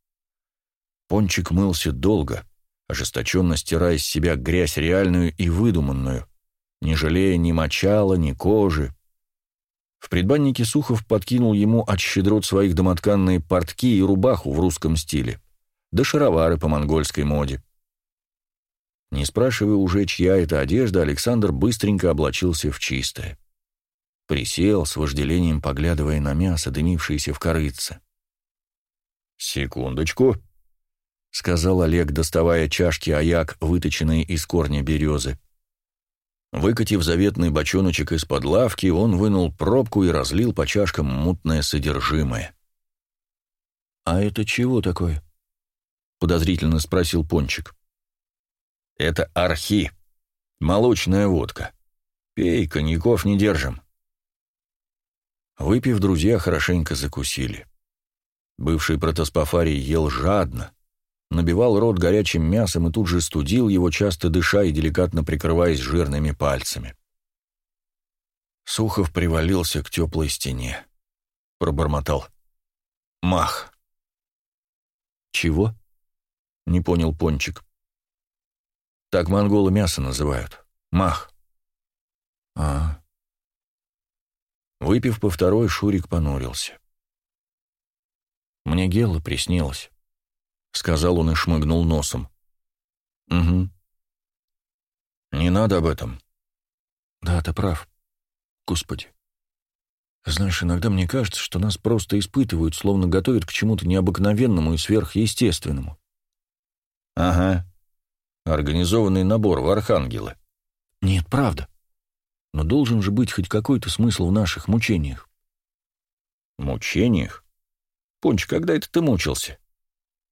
Пончик мылся долго, ожесточенно стирая с себя грязь реальную и выдуманную, не жалея ни мочала, ни кожи, в предбаннике Сухов подкинул ему от щедрот своих домотканные портки и рубаху в русском стиле, да шаровары по монгольской моде. Не спрашивая уже, чья это одежда, Александр быстренько облачился в чистое. Присел, с вожделением поглядывая на мясо, дымившееся в корыце. «Секундочку», — сказал Олег, доставая чашки аяк, выточенные из корня березы. Выкатив заветный бочоночек из-под лавки, он вынул пробку и разлил по чашкам мутное содержимое. «А это чего такое?» — подозрительно спросил Пончик. «Это архи. Молочная водка. Пей, коньяков не держим». Выпив, друзья хорошенько закусили. Бывший протоспофарий ел жадно, набивал рот горячим мясом и тут же студил его, часто дыша и деликатно прикрываясь жирными пальцами. Сухов привалился к теплой стене. Пробормотал. «Мах!» «Чего?» — не понял Пончик. «Так монголы мясо называют. Мах». «А...» Выпив по второй, Шурик понурился. «Мне Гелла приснилось», — сказал он и шмыгнул носом. «Угу». «Не надо об этом». «Да, ты прав. Господи. Знаешь, иногда мне кажется, что нас просто испытывают, словно готовят к чему-то необыкновенному и сверхъестественному». «Ага. Организованный набор в архангелы». «Нет, правда. Но должен же быть хоть какой-то смысл в наших мучениях». «Мучениях? Понч, когда это ты мучился?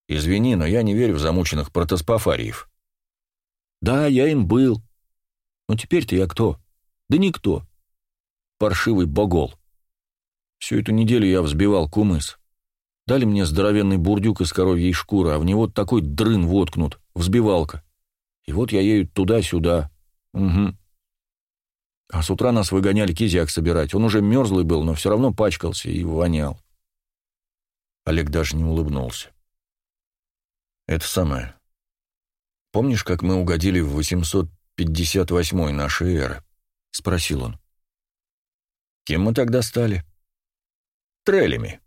Извини, но я не верю в замученных протоспофариев. Да, я им был. Но теперь-то я кто? Да никто. Паршивый богол. Всю эту неделю я взбивал кумыс. Дали мне здоровенный бурдюк из коровьей шкуры, а в него такой дрын воткнут, взбивалка. И вот я ею туда-сюда. Угу. А с утра нас выгоняли кизяк собирать. Он уже мерзлый был, но все равно пачкался и вонял. Олег даже не улыбнулся. «Это самое. Помнишь, как мы угодили в 858 нашей эры?» — спросил он. «Кем мы тогда стали?» «Трелями».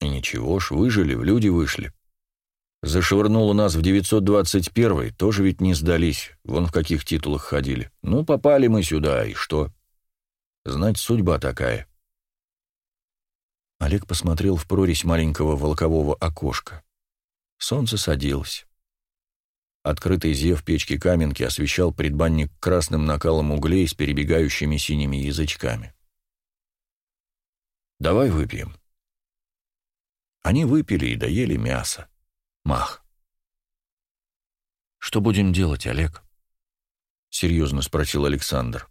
«И ничего ж, выжили, в люди вышли. Зашвырнуло нас в 921 тоже ведь не сдались, вон в каких титулах ходили. Ну, попали мы сюда, и что? Знать, судьба такая». Олег посмотрел в прорезь маленького волкового окошка. Солнце садилось. Открытый зев печки каменки освещал предбанник красным накалом углей с перебегающими синими язычками. «Давай выпьем». Они выпили и доели мясо. Мах. «Что будем делать, Олег?» — серьезно спросил Александр.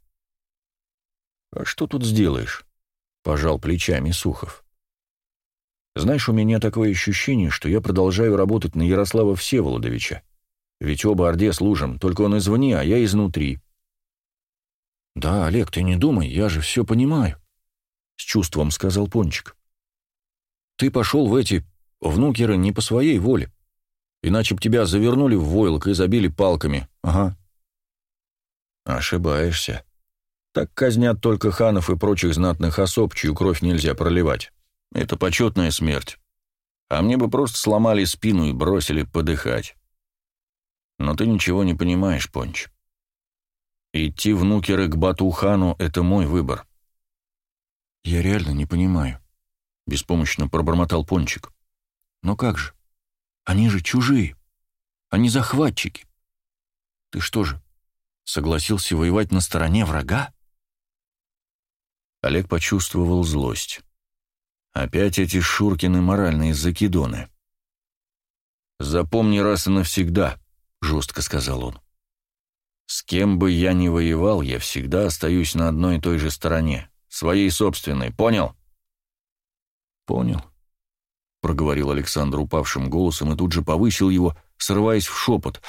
«А что тут сделаешь?» — пожал плечами Сухов. Знаешь, у меня такое ощущение, что я продолжаю работать на Ярослава Всеволодовича. Ведь оба Орде служим, только он извне, а я изнутри. Да, Олег, ты не думай, я же все понимаю, — с чувством сказал Пончик. Ты пошел в эти внукеры не по своей воле. Иначе б тебя завернули в войлок и забили палками. Ага. Ошибаешься. Так казнят только ханов и прочих знатных особ, чью кровь нельзя проливать. Это почетная смерть. А мне бы просто сломали спину и бросили подыхать. Но ты ничего не понимаешь, Понч. Идти в Нукеры к Батухану — это мой выбор. Я реально не понимаю. Беспомощно пробормотал Пончик. Но как же? Они же чужие. Они захватчики. Ты что же, согласился воевать на стороне врага? Олег почувствовал злость. Опять эти Шуркины моральные закидоны. «Запомни раз и навсегда», — жестко сказал он. «С кем бы я ни воевал, я всегда остаюсь на одной и той же стороне, своей собственной, понял?» «Понял», — проговорил Александр упавшим голосом и тут же повысил его, срываясь в шепот.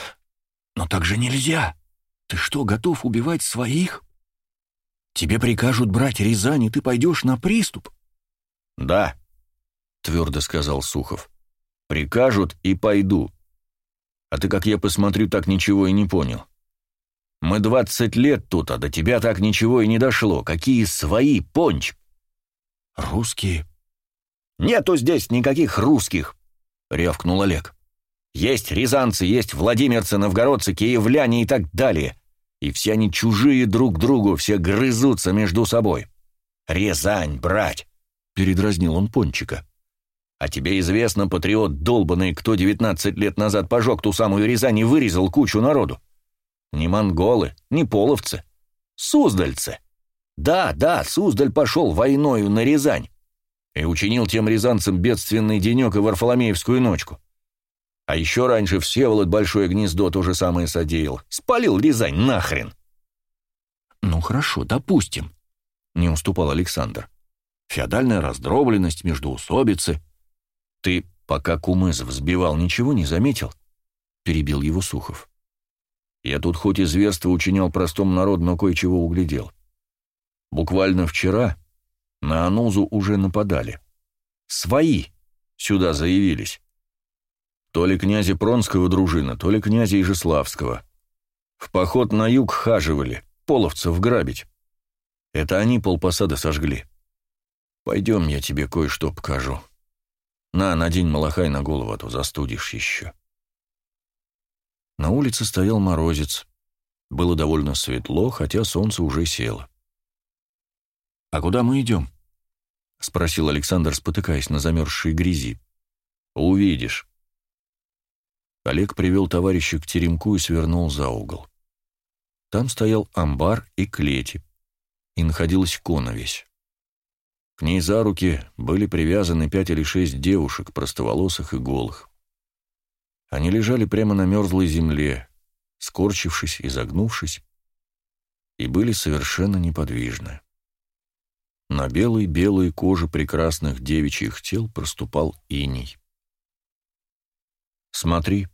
«Но так же нельзя! Ты что, готов убивать своих? Тебе прикажут брать Рязань, и ты пойдешь на приступ?» «Да», — твердо сказал Сухов. «Прикажут и пойду. А ты, как я посмотрю, так ничего и не понял. Мы двадцать лет тут, а до тебя так ничего и не дошло. Какие свои, понч?» «Русские?» «Нету здесь никаких русских», — рявкнул Олег. «Есть рязанцы, есть владимирцы, новгородцы, киевляне и так далее. И все они чужие друг другу, все грызутся между собой. Рязань брать!» — передразнил он Пончика. «А тебе известно, патриот долбанный, кто девятнадцать лет назад пожег ту самую Рязань и вырезал кучу народу? Не монголы, не половцы, суздальцы. Да, да, Суздаль пошел войною на Рязань и учинил тем рязанцам бедственный денек и Варфоломеевскую ночку. А еще раньше Всеволод Большое Гнездо то же самое содеял. Спалил Рязань нахрен. «Ну хорошо, допустим», — не уступал Александр. «Феодальная раздробленность, междоусобицы». «Ты, пока Кумыс взбивал, ничего не заметил?» — перебил его Сухов. «Я тут хоть и зверство учинял простому народу, но кое-чего углядел. Буквально вчера на Анузу уже нападали. Свои сюда заявились. То ли князя Пронского дружина, то ли князя Ижеславского. В поход на юг хаживали, половцев грабить. Это они полпосады сожгли. Пойдем, я тебе кое-что покажу. На, надень малахай на голову, а то застудишь еще. На улице стоял морозец. Было довольно светло, хотя солнце уже село. «А куда мы идем?» — спросил Александр, спотыкаясь на замерзшей грязи. «Увидишь». Олег привел товарища к теремку и свернул за угол. Там стоял амбар и клети, и находилась коновесь. К ней за руки были привязаны пять или шесть девушек, простоволосых и голых. Они лежали прямо на мерзлой земле, скорчившись и загнувшись, и были совершенно неподвижны. На белой-белой коже прекрасных девичьих тел проступал иней. «Смотри»,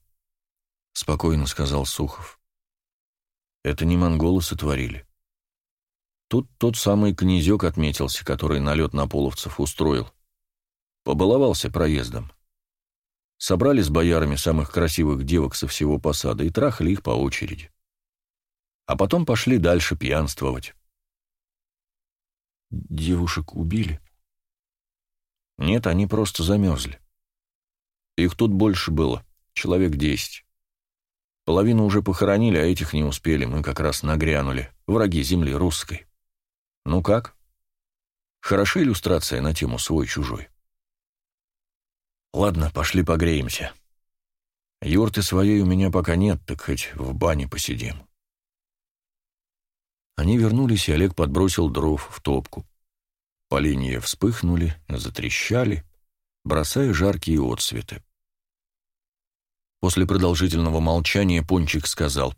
— спокойно сказал Сухов. «Это не монголы сотворили. Тут тот самый князек отметился, который налет на половцев устроил. Побаловался проездом. Собрали с боярами самых красивых девок со всего посада и трахали их по очереди. А потом пошли дальше пьянствовать. Девушек убили? Нет, они просто замерзли. Их тут больше было человек десять. Половину уже похоронили, а этих не успели, мы как раз нагрянули, враги земли русской. Ну как? Хороша иллюстрация на тему «свой-чужой». Ладно, пошли погреемся. Юрты своей у меня пока нет, так хоть в бане посидим. Они вернулись, и Олег подбросил дров в топку. Поленья вспыхнули, затрещали, бросая жаркие отсветы. После продолжительного молчания Пончик сказал.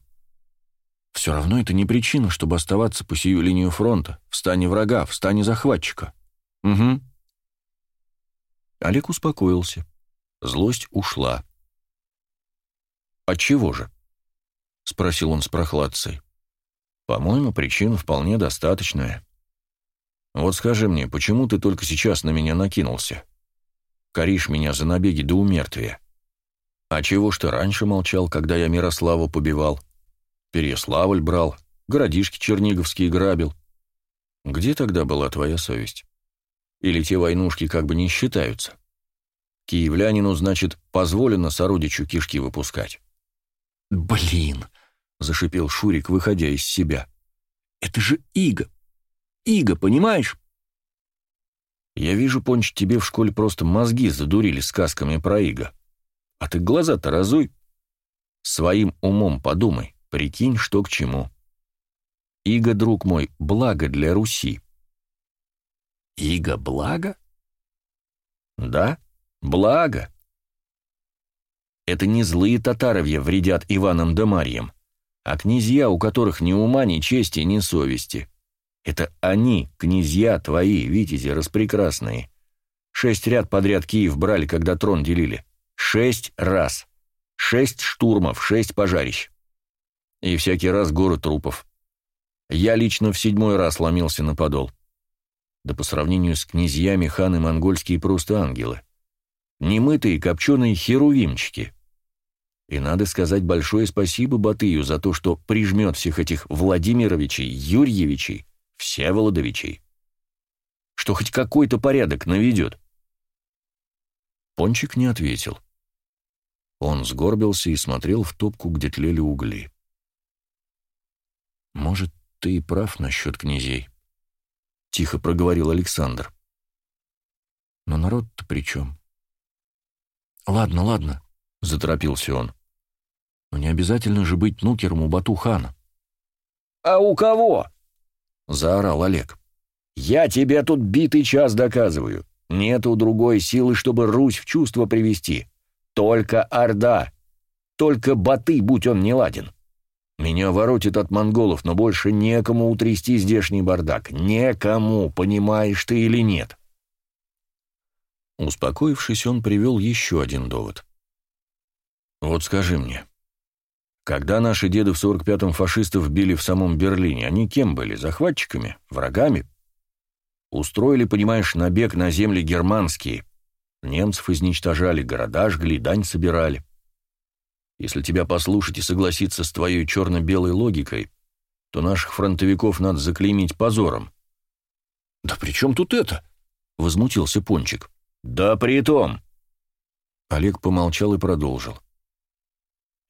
«Все равно это не причина, чтобы оставаться по сию линию фронта, в стане врага, в стане захватчика». «Угу». Олег успокоился. Злость ушла. «А чего же?» — спросил он с прохладцей. «По-моему, причина вполне достаточная. Вот скажи мне, почему ты только сейчас на меня накинулся? Коришь меня за набеги до умертвия». А чего ж ты раньше молчал, когда я Мирославу побивал? Переславль брал, городишки черниговские грабил. Где тогда была твоя совесть? Или те войнушки как бы не считаются? Киевлянину, значит, позволено сородичу кишки выпускать. «Блин!» — зашипел Шурик, выходя из себя. «Это же Иго! Иго, понимаешь?» «Я вижу, Понч, тебе в школе просто мозги задурили сказками про Иго. А ты глаза-то разуй. Своим умом подумай, прикинь, что к чему. Иго, друг мой, благо для Руси. Иго благо? Да, благо. Это не злые татаровья вредят Иванам да Марьям, а князья, у которых ни ума, ни чести, ни совести. Это они, князья твои, витязи распрекрасные. Шесть ряд подряд Киев брали, когда трон делили. Шесть раз. Шесть штурмов, шесть пожарищ. И всякий раз горы трупов. Я лично в седьмой раз ломился на подол. Да по сравнению с князьями ханы монгольские просто ангелы. Немытые копченые херувимчики. И надо сказать большое спасибо Батыю за то, что прижмет всех этих Владимировичей, Юрьевичей, Всеволодовичей. Что хоть какой-то порядок наведет. Пончик не ответил. Он сгорбился и смотрел в топку, где тлели угли. «Может, ты и прав насчет князей», — тихо проговорил Александр. «Но народ-то при чем?» «Ладно, ладно», — заторопился он. «Но не обязательно же быть нукером у Бату-хана». «А у кого?» — заорал Олег. «Я тебе тут битый час доказываю. Нету другой силы, чтобы Русь в чувство привести. Только Орда. Только Баты, будь он не ладен. Меня воротит от монголов, но больше некому утрясти здешний бардак. Некому, понимаешь ты или нет?» Успокоившись, он привел еще один довод. «Вот скажи мне, когда наши деды в 45-м фашистов били в самом Берлине, они кем были? Захватчиками? Врагами? Устроили, понимаешь, набег на земли германские. Немцев изничтожали, города жгли, дань собирали. Если тебя послушать и согласиться с твоей черно-белой логикой, то наших фронтовиков надо заклеймить позором. «Да при чем тут это?» — возмутился Пончик. «Да при том!» Олег помолчал и продолжил.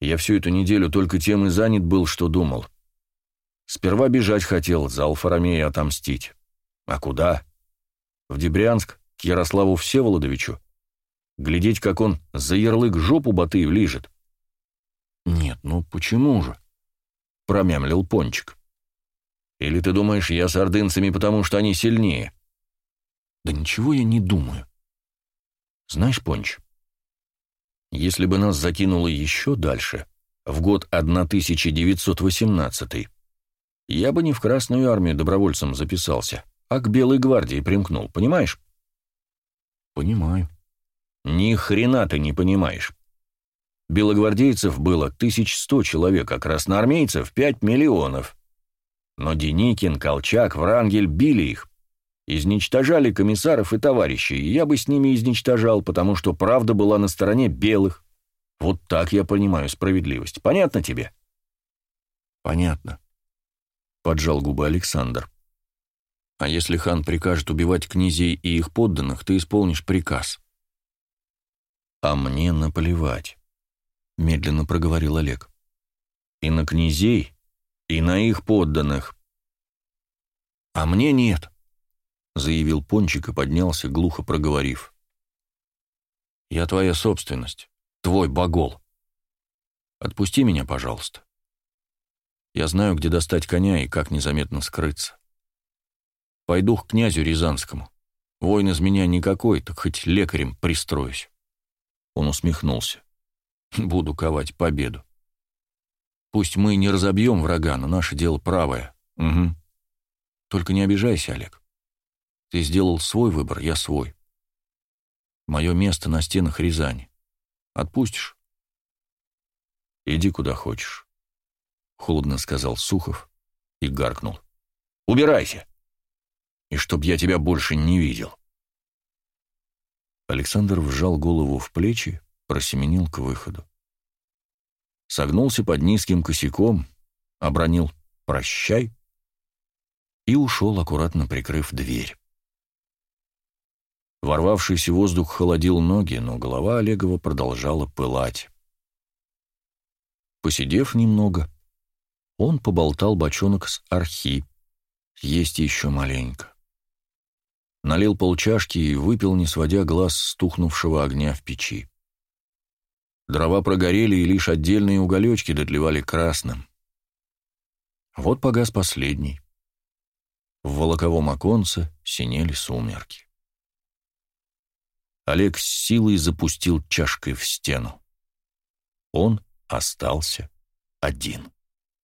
«Я всю эту неделю только тем и занят был, что думал. Сперва бежать хотел, за Алфаромея отомстить. А куда? В Дебрянск, к Ярославу Всеволодовичу? Глядеть, как он за ярлык жопу Батыев лижет?» «Нет, ну почему же?» — промямлил Пончик. «Или ты думаешь, я с ордынцами, потому что они сильнее?» «Да ничего я не думаю. Знаешь, Понч, если бы нас закинуло еще дальше, в год 1918, я бы не в Красную армию добровольцем записался, а к Белой гвардии примкнул, понимаешь? Понимаю. Ни хрена ты не понимаешь. Белогвардейцев было 1100 человек, а красноармейцев 5 миллионов. Но Деникин, Колчак, Врангель били их. Изничтожали комиссаров и товарищей, и я бы с ними изничтожал, потому что правда была на стороне белых. Вот так я понимаю справедливость. Понятно тебе? Понятно. Поджал губы Александр. А если хан прикажет убивать князей и их подданных, ты исполнишь приказ. А мне наплевать, медленно проговорил Олег. И на князей, и на их подданных. А мне нет, заявил Пончик и поднялся, глухо проговорив. «Я твоя собственность, твой богол. Отпусти меня, пожалуйста. Я знаю, где достать коня и как незаметно скрыться. Пойду к князю Рязанскому. Воин из меня никакой, так хоть лекарем пристроюсь». Он усмехнулся. «Буду ковать победу. Пусть мы не разобьем врага, но наше дело правое. Угу. Только не обижайся, Олег. Ты сделал свой выбор, я свой. Мое место на стенах Рязани. Отпустишь? Иди куда хочешь. Холодно сказал Сухов и гаркнул. Убирайся! И чтоб я тебя больше не видел. Александр вжал голову в плечи, просеменил к выходу. Согнулся под низким косяком, обронил «прощай» и ушел, аккуратно прикрыв дверь. Ворвавшийся воздух холодил ноги, но голова Олегова продолжала пылать. Посидев немного, он поболтал бочонок с архи, есть еще маленько. Налил полчашки и выпил, не сводя глаз с тухнувшего огня в печи. Дрова прогорели, и лишь отдельные уголечки дотлевали красным. Вот погас последний. В волоковом оконце синели сумерки. Олег с силой запустил чашкой в стену. Он остался один.